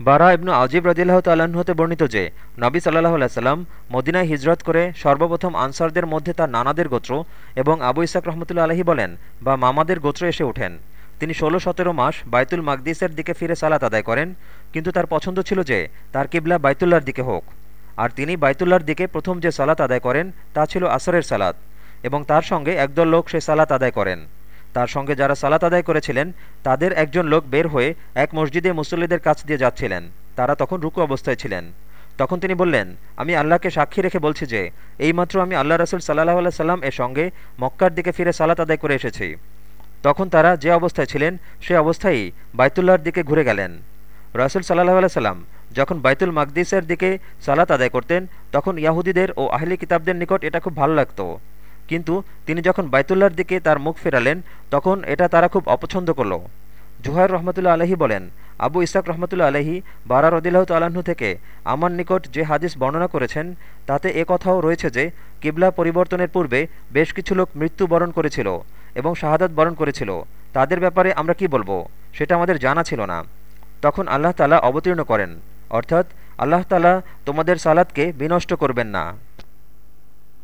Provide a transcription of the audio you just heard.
বারা ইবনু আজিব রদিল্লাহ হতে বর্ণিত যে, নবী সাল্লাহ আলাইসাল্লাম মদিনায় হিজরত করে সর্বপ্রথম আনসারদের মধ্যে তার নানাদের গোত্র এবং আবু ইসাক রহমতুল্লা আলহী বলেন, বা মামাদের গোত্র এসে ওঠেন। তিনি ষোলো সতেরো মাস বাইতুল মাকদিসের দিকে ফিরে সালাত আদায় করেন, কিন্তু তার পছন্দ ছিল যে, তার কিবলা বাইতুল্লার দিকে হোক। আর তিনি বাইতুল্লার দিকে প্রথম যে সালাত আদায় করেন, তা ছিল আসরের সালাত এবং তার সঙ্গে একদল লোক সে সালাত আদায় করেন। তার সঙ্গে যারা সালাত আদায় করেছিলেন, তাদের একজন লোক বের হয়ে এক মসজিদে মুসল্লিদের কাছ দিয়ে যাচ্ছিলেন। তারা তখন রুকু অবস্থায় ছিলেন। তখন তিনি বললেন, আমি আল্লাহকে সাক্ষী রেখে বলছি যে, এইমাত্র আমি আল্লাহ রসুল সাল্লাহ আল্লাহ সাল্লাম এর সঙ্গে মক্কার দিকে ফিরে সালাত আদায় করে এসেছি। তখন তারা যে অবস্থায় ছিলেন, সে অবস্থায়ই বাইতুল্লাহর দিকে ঘুরে গেলেন। রাসুল সাল্লাহ আল্লাহ সাল্লাম যখন বাইতুল মাকদিসের দিকে সালাত আদায় করতেন, তখন ইয়াহুদিদের ও আহলি কিতাবদের নিকট এটা খুব ভালো লাগতো। কিন্তু তিনি যখন বাইতুল্লার দিকে তার মুখ ফেরালেন, তখন এটা তারা খুব অপছন্দ করল। জুহার রহমতুল্লা আলহী বলেন, আবু ইসাক রহমতুল্লা আলহী বারা রদিল্লাহ তাল্লাহ্ন থেকে আমার নিকট যে হাদিস বর্ণনা করেছেন, তাতে এ কথাও রয়েছে যে, কিবলা পরিবর্তনের পূর্বে বেশ কিছু লোক মৃত্যুবরণ করেছিল এবং শাহাদাত বরণ করেছিল। তাদের ব্যাপারে আমরা কি বলব? সেটা আমাদের জানা ছিল না। তখন আল্লাহ তালা অবতীর্ণ করেন, অর্থাৎ আল্লাহ তালা তোমাদের সালাদকে বিনষ্ট করবেন না।